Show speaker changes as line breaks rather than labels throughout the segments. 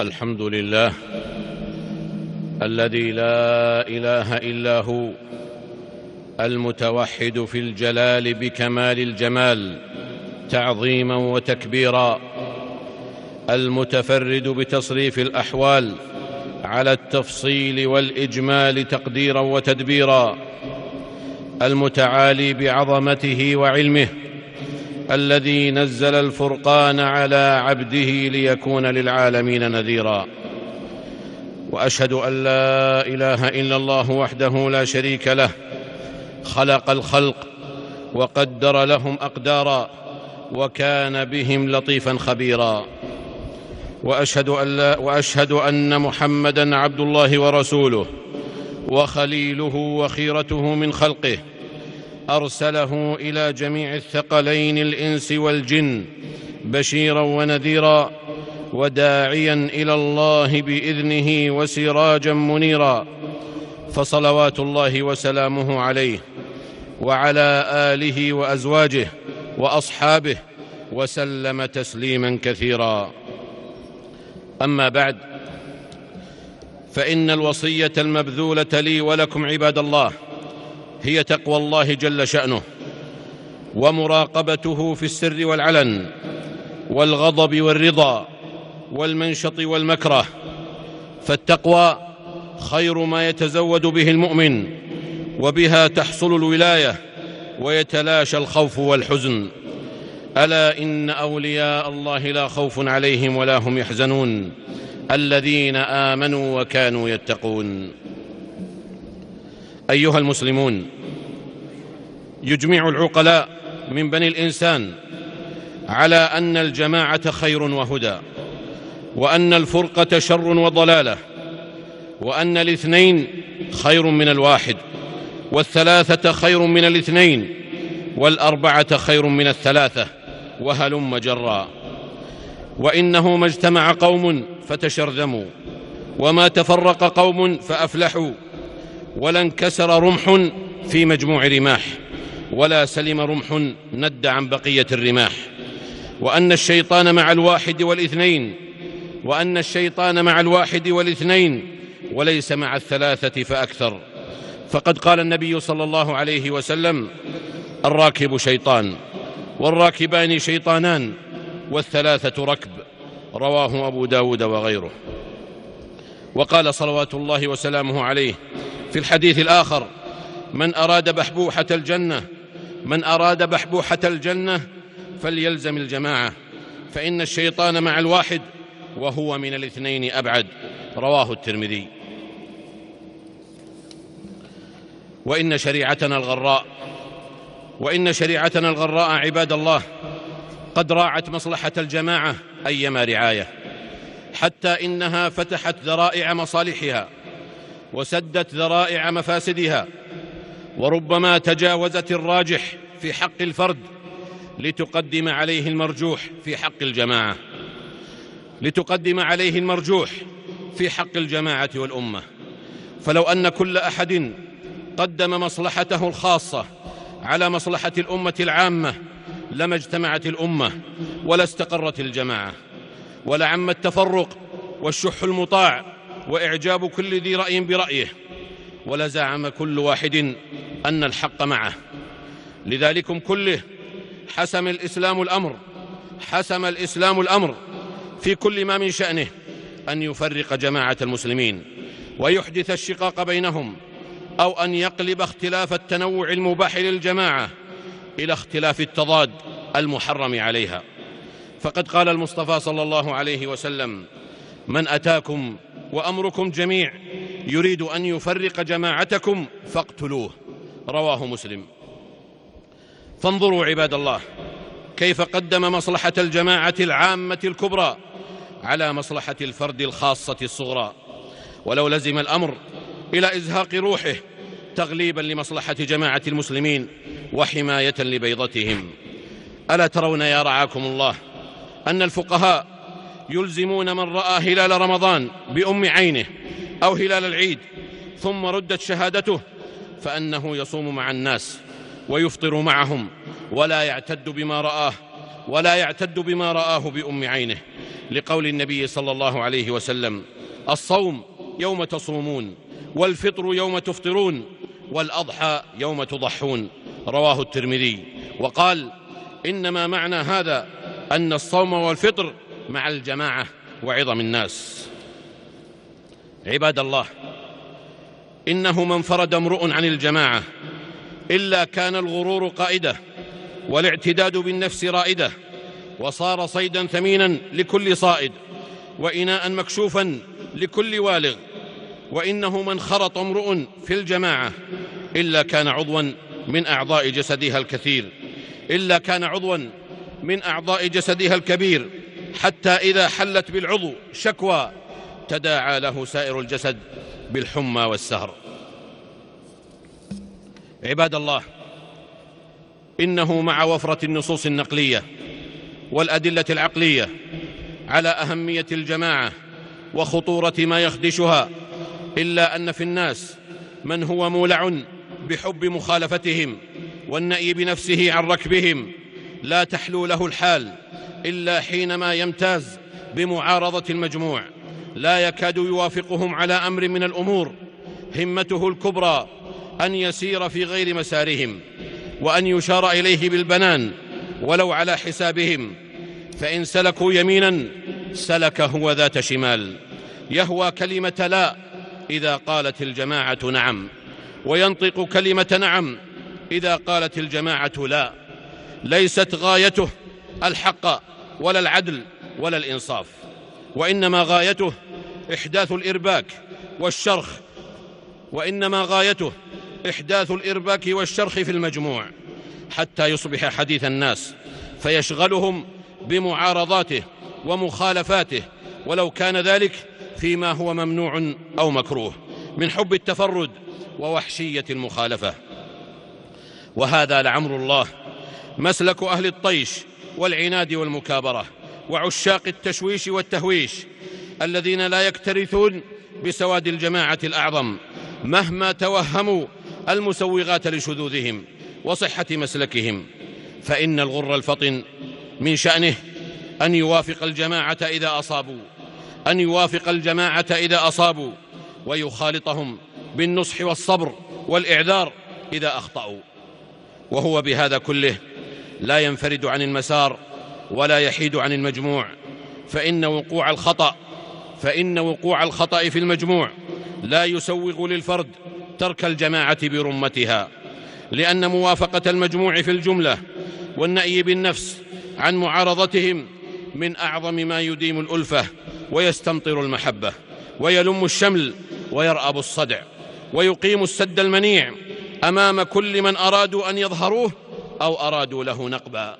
الحمد لله الذي لا إله إلا هو المتوحد في الجلال بكمال الجمال تعظيما وتكبيرا المتفرد بتصريف الأحوال على التفصيل والإجمال تقديرا وتدبيرا المتعالي بعظمته وعلمه الذي نزل الفرقان على عبده ليكون للعالمين نذيرا. وأشهد أن لا إله إلا الله وحده لا شريك له. خلق الخلق وقدر لهم أقدارا وكان بهم لطيفا خبيرا. وأشهد أن لا وأشهد أن محمدا عبد الله ورسوله وخليله وخيرته من خلقه. أرسله إلى جميع الثقلين الإنس والجن بشيرا ونذيرا وداعيا إلى الله بإذنه وسراجا منيرا فصلوات الله وسلامه عليه وعلى آله وأزواجه وأصحابه وسلم تسليما كثيرا. أما بعد فإن الوصية المبذولة لي ولكم عباد الله هي تقوى الله جل شأنه ومراقبته في السر والعلن والغضب والرضا والمنشط والمكره. فالتقوى خير ما يتزود به المؤمن وبها تحصل الولاية ويتلاشى الخوف والحزن. ألا إن أولياء الله لا خوف عليهم ولا هم يحزنون. الذين آمنوا وكانوا يتقون. أيها المسلمون يجمع العقلاء من بني الإنسان على أن الجماعة خير وهدى وأن الفرقة شر وضلالة وأن الاثنين خير من الواحد والثلاثة خير من الاثنين والأربعة خير من الثلاثة وهلم جرا. وإنه ما اجتمع قوم فتشرذموا وما تفرق قوم فأفلحوا. ولا انكسر رمح في مجموع رماح ولا سلم رمح ند عن بقية الرماح. وأن الشيطان مع الواحد والاثنين وأن الشيطان مع الواحد والاثنين وليس مع الثلاثة فأكثر. فقد قال النبي صلى الله عليه وسلم الراكب شيطان والراكبان شيطانان والثلاثة ركب. رواه أبو داود وغيره. وقال صلوات الله وسلامه عليه في الحديث الآخر من أراد بحبوحة الجنة من أراد بحبوحة الجنة فليلزم الجماعة فإن الشيطان مع الواحد وهو من الاثنين أبعد. رواه الترمذي. وإن شريعتنا الغراء وإن شريعتنا الغراء عباد الله قد راعت مصلحة الجماعة أيما رعاية حتى إنها فتحت ذرائع مصالحها وسدت ذرائع مفاسدها وربما تجاوزت الراجح في حق الفرد لتقدم عليه المرجوح في حق الجماعة لتقدم عليه المرجوح في حق الجماعة والأمة. فلو أن كل أحد قدم مصلحته الخاصة على مصلحة الأمة العامة لما اجتمعت الأمة ولا استقرت الجماعة ولعم التفرق والشح المطاع وإعجاب كل ذي رأي برأيه ولزعم كل واحد أن الحق معه. لذلكم كله حسم الإسلام الأمر حسم الإسلام الأمر في كل ما من شأنه أن يفرق جماعة المسلمين ويحدث الشقاق بينهم أو أن يقلب اختلاف التنوع المباح للجماعة إلى اختلاف التضاد المحرم عليها. فقد قال المصطفى صلى الله عليه وسلم من أتاكم وأمركم جميع يريد أن يفرق جماعتكم فاقتلوه. رواه مسلم. فانظروا عباد الله كيف قدم مصلحة الجماعة العامة الكبرى على مصلحة الفرد الخاصة الصغرى. ولو لزم الأمر إلى إزهاق روحه تغليبا لمصلحة جماعة المسلمين وحماية لبيضتهم. ألا ترون يا رعاكم الله أن الفقهاء يلزمون من رأى هلال رمضان بأم عينه أو هلال العيد ثم ردت شهادته فأنه يصوم مع الناس ويفطر معهم ولا يعتد بما رآه ولا يعتد بما رآه بأم عينه لقول النبي صلى الله عليه وسلم الصوم يوم تصومون والفطر يوم تفطرون والأضحى يوم تضحون. رواه الترمذي. وقال إنما معنى هذا أن الصوم والفطر مع الجماعة وعظم الناس. عباد الله إنه من فرد امرؤ عن الجماعة إلا كان الغرور قائدة والاعتداد بالنفس رائدة وصار صيدا ثمينا لكل صائد وإناء مكشوفا لكل والغ وإنه من خرط امرؤ في الجماعة إلا كان عضوا من أعضاء جسدها الكثير إلا كان عضوا من أعضاء جسدها الكبير حتى إذا حلت بالعضو شكوى تداعى له سائر الجسد بالحمى والسهر. عباد الله إنه مع وفرة النصوص النقلية والأدلة العقلية على أهمية الجماعة وخطورة ما يخدشها إلا أن في الناس من هو مولع بحب مخالفتهم والنأي بنفسه عن ركبهم لا تحلو له الحال. إلا حينما يمتاز بمعارضة المجموع. لا يكاد يوافقهم على أمر من الأمور. همته الكبرى أن يسير في غير مسارهم وأن يشار إليه بالبنان ولو على حسابهم. فإن سلكوا يمينا سلك هو ذات شمال. يهوى كلمة لا إذا قالت الجماعة نعم وينطق كلمة نعم إذا قالت الجماعة لا. ليست غايته الحق ولا العدل ولا الإنصاف وإنما غايته إحداث الإرباك والشرخ وإنما غايته إحداث الإرباك والشرخ في المجموع حتى يصبح حديث الناس فيشغلهم بمعارضاته ومخالفاته ولو كان ذلك فيما هو ممنوع أو مكروه من حب التفرد ووحشية المخالفة. وهذا لعمر الله مسلك أهل الطيش والعناد والمكابرة وعشاق التشويش والتهويش الذين لا يكترثون بسواد الجماعة الأعظم مهما توهموا المسوغات لشذوذهم وصحة مسلكهم. فإن الغر الفطن من شأنه أن يوافق الجماعة إذا أصابوا أن يوافق الجماعة إذا أصابوا ويخالطهم بالنصح والصبر والإعذار إذا أخطأوا. وهو بهذا كله لا ينفرد عن المسار ولا يحيد عن المجموع. فإن وقوع الخطأ فإن وقوع الخطأ في المجموع لا يسوغ للفرد ترك الجماعة برمتها لأن موافقة المجموع في الجملة والنأي بالنفس عن معارضتهم من أعظم ما يديم الألفة ويستمطر المحبة ويلم الشمل ويرأب الصدع ويقيم السد المنيع أمام كل من أرادوا أن يظهروه أو أرادوا له نقبا.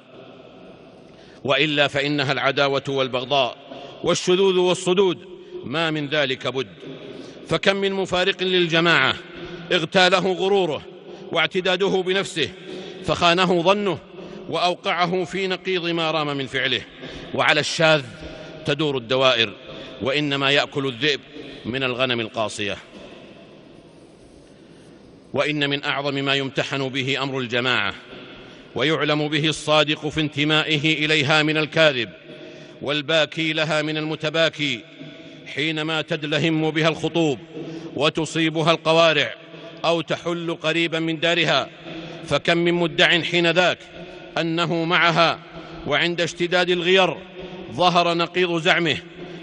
وإلا فإنها العداوة والبغضاء والشذوذ والصدود. ما من ذلك بد. فكم من مفارق للجماعة. اغتاله غروره واعتداده بنفسه. فخانه ظنه وأوقعه في نقيض ما رام من فعله. وعلى الشاذ تدور الدوائر. وإنما يأكل الذئب من الغنم القاصية. وإن من أعظم ما يمتحن به أمر الجماعة. ويعلم به الصادق في انتمائه إليها من الكاذب والباكي لها من المتباكي حينما تدلهم بها الخطوب وتصيبها القوارع أو تحل قريبا من دارها فكم من مدع حين ذاك أنه معها وعند اشتداد الغير ظهر نقيض زعمه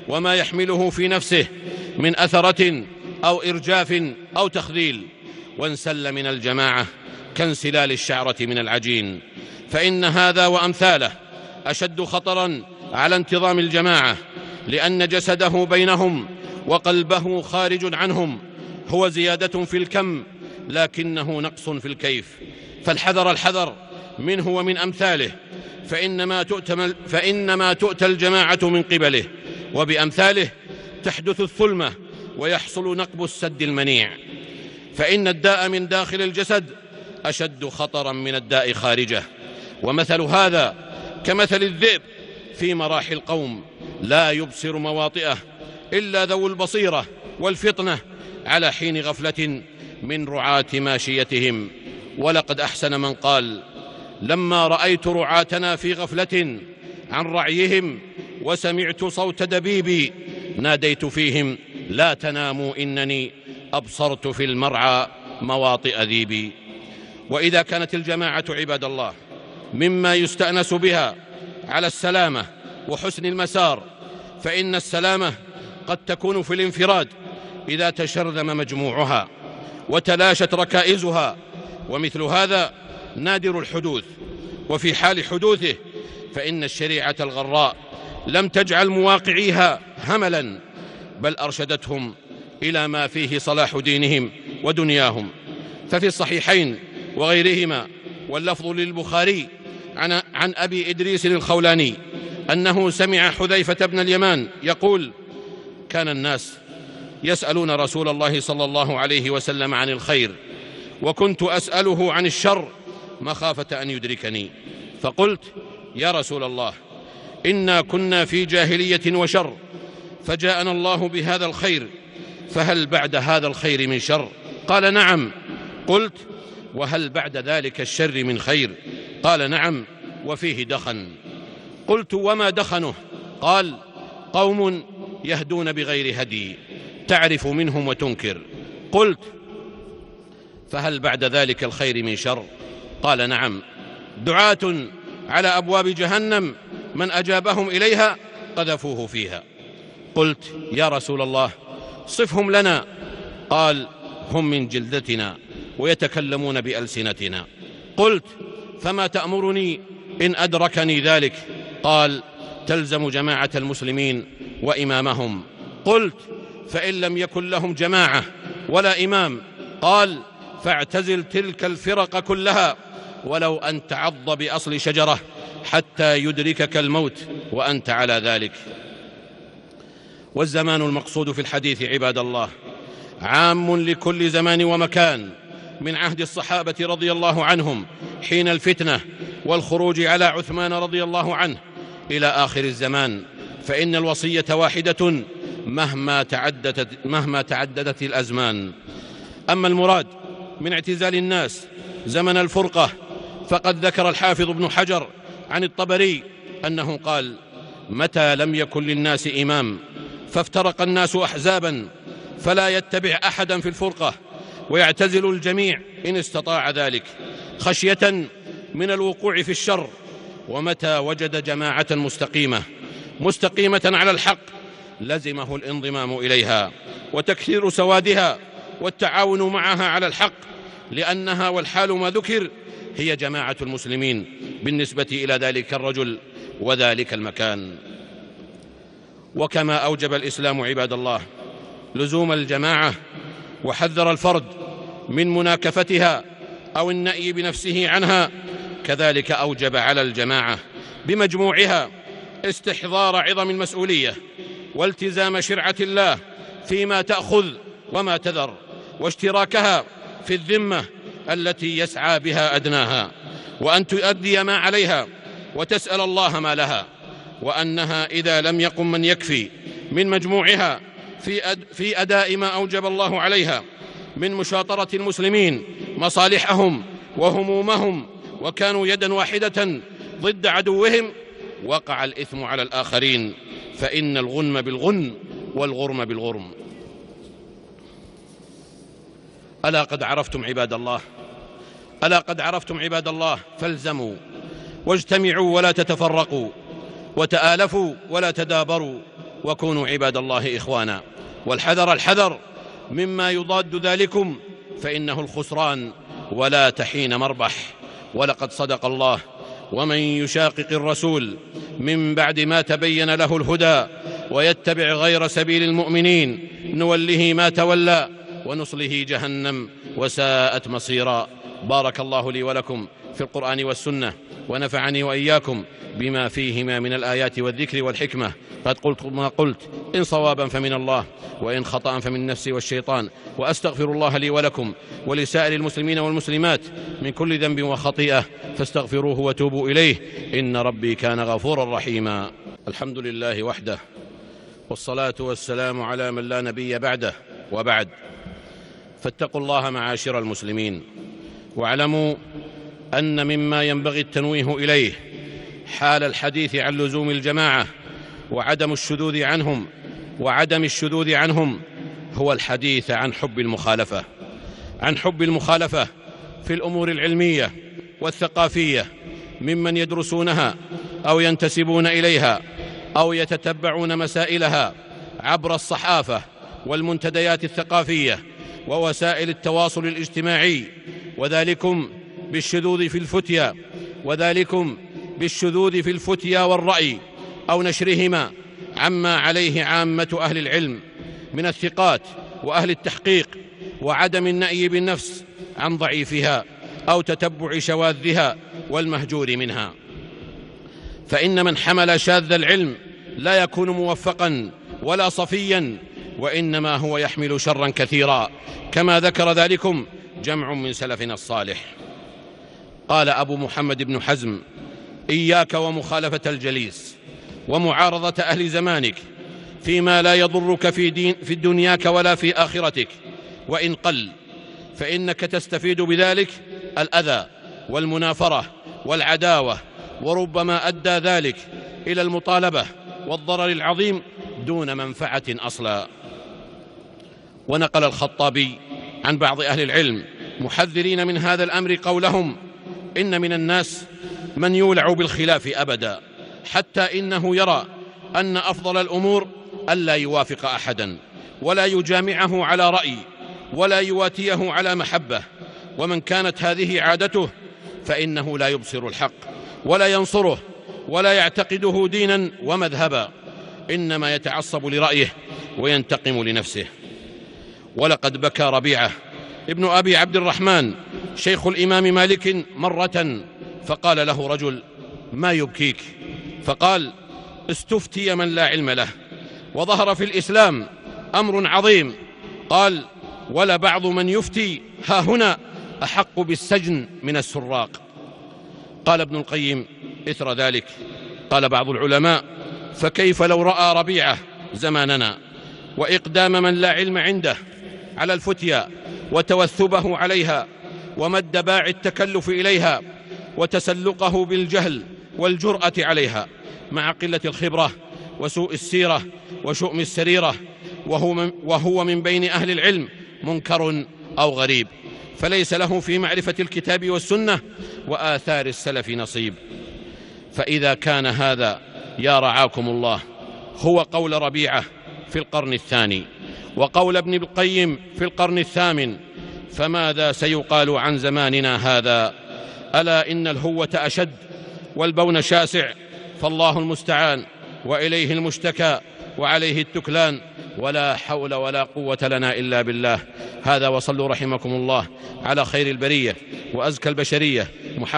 وما يحمله في نفسه من أثرة أو إرجاف أو تخذيل وانسل من الجماعة كانسلال الشعرة من العجين. فإن هذا وأمثاله أشد خطرا على انتظام الجماعة لأن جسده بينهم وقلبه خارج عنهم. هو زيادة في الكم لكنه نقص في الكيف. فالحذر الحذر منه ومن أمثاله. فإنما تؤتى, فإنما تؤتى الجماعة من قبله. وبأمثاله تحدث الثلمة ويحصل نقب السد المنيع. فإن الداء من داخل الجسد أشد خطرا من الداء خارجه. ومثل هذا كمثل الذئب في مراحي القوم. لا يبصر مواطئه إلا ذو البصيرة والفطنة على حين غفلة من رعاة ماشيتهم. ولقد أحسن من قال لما رأيت رعاتنا في غفلة عن رعيهم وسمعت صوت دبيبي ناديت فيهم لا تناموا إنني أبصرت في المرعى مواطئ ذيبي. وإذا كانت الجماعة عباد الله مما يستأنس بها على السلامة وحسن المسار فإن السلامة قد تكون في الانفراد إذا تشرذم مجموعها وتلاشت ركائزها ومثل هذا نادر الحدوث. وفي حال حدوثه فإن الشريعة الغراء لم تجعل مواقعيها هملا بل أرشدتهم إلى ما فيه صلاح دينهم ودنياهم. ففي الصحيحين وغيرهما واللفظ للبخاري عن, عن أبي إدريس الخولاني أنه سمع حذيفة بن اليمان يقول كان الناس يسألون رسول الله صلى الله عليه وسلم عن الخير وكنت أسأله عن الشر مخافة أن يدركني. فقلت يا رسول الله إنا كنا في جاهلية وشر فجاءنا الله بهذا الخير فهل بعد هذا الخير من شر؟ قال نعم. قلت وهل بعد ذلك الشر من خير؟ قال نعم وفيه دخن. قلت وما دخنه؟ قال قوم يهدون بغير هدي تعرف منهم وتنكر. قلت فهل بعد ذلك الخير من شر؟ قال نعم. دعاة على أبواب جهنم من أجابهم إليها قذفوه فيها. قلت يا رسول الله صفهم لنا. قال هم من جلدتنا. ويتكلمون بألسنتنا. قلت فما تأمرني إن أدركني ذلك؟ قال تلزم جماعة المسلمين وإمامهم. قلت فإن لم يكن لهم جماعة ولا إمام. قال فاعتزل تلك الفرق كلها ولو أن تعض بأصل شجرة حتى يدركك الموت وأنت على ذلك. والزمان المقصود في الحديث عباد الله عام لكل زمان ومكان. من عهد الصحابة رضي الله عنهم حين الفتنة والخروج على عثمان رضي الله عنه إلى آخر الزمان. فإن الوصية واحدة مهما تعددت, مهما تعددت الأزمان. أما المراد من اعتزال الناس زمن الفرقة فقد ذكر الحافظ ابن حجر عن الطبري أنه قال متى لم يكن للناس إمام فافترق الناس أحزابا فلا يتبع أحدا في الفرقة ويعتزل الجميع إن استطاع ذلك خشية من الوقوع في الشر. ومتى وجد جماعة مستقيمة مستقيمة على الحق لزمه الانضمام إليها وتكثير سوادها والتعاون معها على الحق لأنها والحال ما ذكر هي جماعة المسلمين بالنسبة إلى ذلك الرجل وذلك المكان. وكما أوجب الإسلام عباد الله لزوم الجماعة وحذر الفرد من مناكفتها أو النأي بنفسه عنها كذلك أوجب على الجماعة بمجموعها استحضار عظم المسؤولية والتزام شرعة الله فيما تأخذ وما تذر واشتراكها في الذمة التي يسعى بها أدناها وأن تؤدي ما عليها وتسأل الله ما لها وأنها إذا لم يقم من يكفي من مجموعها في, أد في أداء ما أوجب الله عليها من مشاطرة المسلمين مصالحهم وهمومهم وكانوا يدا واحدة ضد عدوهم وقع الإثم على الآخرين. فإن الغنم بالغن والغرم بالغرم. ألا قد عرفتم عباد الله؟ ألا قد عرفتم عباد الله؟ فالزموا واجتمعوا ولا تتفرقوا وتآلفوا ولا تدابروا وكونوا عباد الله إخوانا. والحذر الحذر مما يضاد ذلكم فإنه الخسران ولا تحين مربح. ولقد صدق الله ومن يشاقق الرسول من بعد ما تبين له الهدى ويتبع غير سبيل المؤمنين نوله ما تولى ونصله جهنم وساءت مصيرا. بارك الله لي ولكم في القرآن والسنة. ونفعني وإياكم بما فيهما من الآيات والذكر والحكمة. قد قلت ما قلت إن صوابا فمن الله وإن خطأ فمن نفسي والشيطان. وأستغفر الله لي ولكم ولسائر المسلمين والمسلمات من كل ذنب وخطيئة فاستغفروه وتوبوا إليه. إن ربي كان غفورا رحيما. الحمد لله وحده والصلاة والسلام على من لا نبي بعده. وبعد فاتقوا الله معاشر المسلمين واعلموا أن مما ينبغي التنويه إليه حال الحديث عن لزوم الجماعة وعدم الشذوذ عنهم وعدم الشذوذ عنهم هو الحديث عن حب المخالفة عن حب المخالفة في الأمور العلمية والثقافية ممن يدرسونها أو ينتسبون إليها أو يتتبعون مسائلها عبر الصحافة والمنتديات الثقافية ووسائل التواصل الاجتماعي وذلكم بالشذوذ في الفتيا وذلكم بالشذوذ في الفتيا والرأي أو نشرهما عما عليه عامة أهل العلم من الثقات وأهل التحقيق وعدم النأي بالنفس عن ضعيفها أو تتبع شواذها والمهجور منها. فإن من حمل شاذ العلم لا يكون موفقا ولا صفيا وإنما هو يحمل شرا كثيرا. كما ذكر ذلكم جمع من سلفنا الصالح. قال أبو محمد بن حزم إياك ومخالفة الجليس ومعارضة أهل زمانك فيما لا يضرك في, دين في دنياك ولا في آخرتك. وإن قل فإنك تستفيد بذلك الأذى والمنافرة والعداوة وربما أدى ذلك إلى المطالبة والضرر العظيم دون منفعة أصلا. ونقل الخطابي عن بعض أهل العلم محذرين من هذا الأمر قولهم إن من الناس من يولع بالخلاف أبدا حتى إنه يرى أن أفضل الأمور الا يوافق أحدا ولا يجامعه على رأي ولا يواتيه على محبة ومن كانت هذه عادته فإنه لا يبصر الحق ولا ينصره ولا يعتقده دينا ومذهبا إنما يتعصب لرأيه وينتقم لنفسه. ولقد بكى ربيعة ابن أبي عبد الرحمن شيخ الإمام مالك مرة فقال له رجل ما يبكيك؟ فقال استفتي من لا علم له. وظهر في الإسلام أمر عظيم. قال ولا بعض من يفتي ها هنا أحق بالسجن من السراق. قال ابن القيم إثر ذلك. قال بعض العلماء فكيف لو رأى ربيعة زماننا وإقدام من لا علم عنده على الفتيا وتوثبه عليها ومد باع التكلف إليها وتسلقه بالجهل والجرأة عليها مع قلة الخبرة وسوء السيرة وشؤم السريرة وهو من, وهو من بين أهل العلم منكر أو غريب فليس له في معرفة الكتاب والسنة وآثار السلف نصيب فإذا كان هذا يا رعاكم الله هو قول ربيعة في القرن الثاني وقول ابن القيم في القرن الثامن فماذا سيقال عن زماننا هذا؟ ألا إن الهوة أشد والبون شاسع فالله المستعان وإليه المشتكى وعليه التكلان ولا حول ولا قوة لنا إلا بالله. هذا وصلوا رحمكم الله على خير البرية وأزكى البشرية.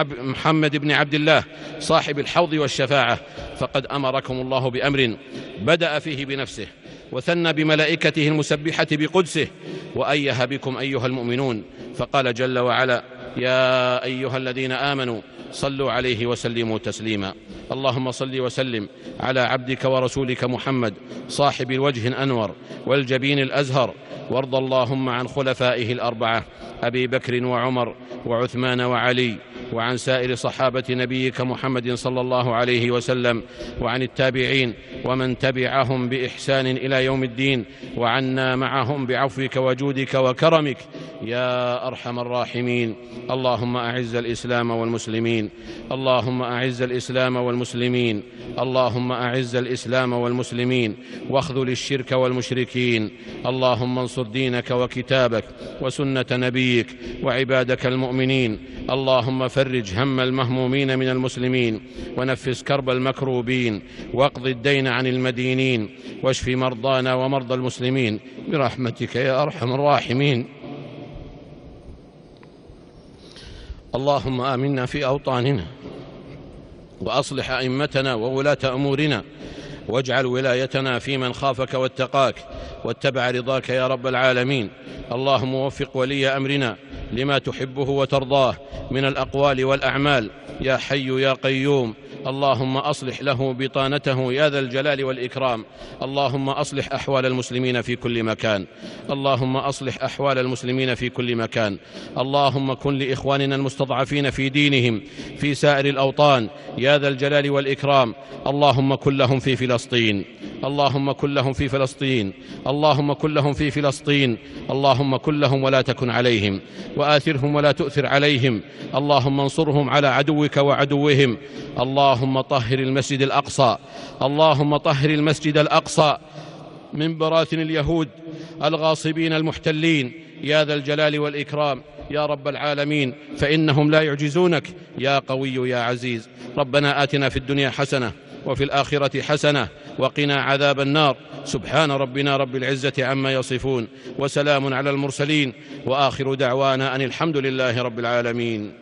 محمد بن عبد الله صاحب الحوض والشفاعة فقد أمركم الله بأمر بدأ فيه بنفسه. وثنى بملائكته المسبحة بقدسه وايه بكم أيها المؤمنون. فقال جل وعلا يا أيها الذين آمنوا صلوا عليه وسلموا تسليما. اللهم صل وسلم على عبدك ورسولك محمد صاحب الوجه الأنور والجبين الأزهر. وارض اللهم عن خلفائه الأربعة أبي بكر وعمر وعثمان وعلي وعن سائر صحابة نبيك محمد صلى الله عليه وسلم وعن التابعين ومن تبعهم بإحسان إلى يوم الدين وعنا معهم بعفوك وجودك وكرمك. يا أرحم الراحمين. اللهم أعز الإسلام والمسلمين. اللهم أعز الإسلام والمسلمين. اللهم أعز الإسلام والمسلمين. واخذل الشرك والمشركين. اللهم انصر دينك وكتابك وسنة نبيك وعبادك المؤمنين. اللهم فرج هم المهمومين من المسلمين ونفس كرب المكروبين واقض الدين عن المدينين واشف مرضانا ومرضى المسلمين برحمتك يا أرحم الراحمين. اللهم آمنا في أوطاننا وأصلح أئمتنا وولاة أمورنا واجعل ولايتنا في من خافك واتقاك واتبع رضاك يا رب العالمين. اللهم وفق ولي أمرنا لما تحبه وترضاه من الأقوال والأعمال. يا حي يا قيوم اللهم أصلح له بطانته يا ذا الجلال والإكرام. اللهم أصلح أحوال المسلمين في كل مكان. اللهم أصلح أحوال المسلمين في كل مكان. اللهم كن لإخواننا المستضعفين في دينهم في سائر الأوطان يا ذا الجلال والإكرام. اللهم كن لهم في فلسطين. اللهم كن لهم في فلسطين. اللهم كن لهم في فلسطين. اللهم كن لهم ولا تكن عليهم. وآثرهم ولا تؤثر عليهم. اللهم انصرهم على عدوك وعدوهم. اللهم طهر المسجد الأقصى. اللهم طهر المسجد الأقصى. من براثن اليهود الغاصبين المحتلين. يا ذا الجلال والإكرام. يا رب العالمين. فإنهم لا يعجزونك. يا قوي يا عزيز. ربنا آتنا في الدنيا حسنة وفي الآخرة حسنة وقنا عذاب النار. سبحان ربنا رب العزة عما يصفون. وسلام على المرسلين. وآخر دعوانا أن الحمد لله رب العالمين.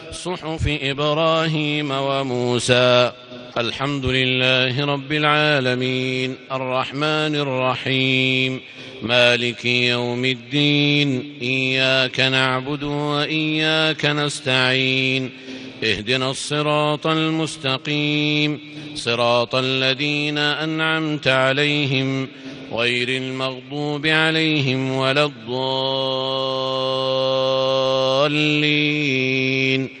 صحف إبراهيم وموسى. الحمد لله رب العالمين. الرحمن الرحيم. مالك يوم الدين. إياك نعبد وإياك نستعين. اهدنا الصراط المستقيم. صراط الذين أنعمت عليهم غير المغضوب عليهم ولا الضالين.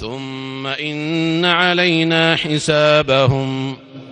ثم إن علينا حسابهم.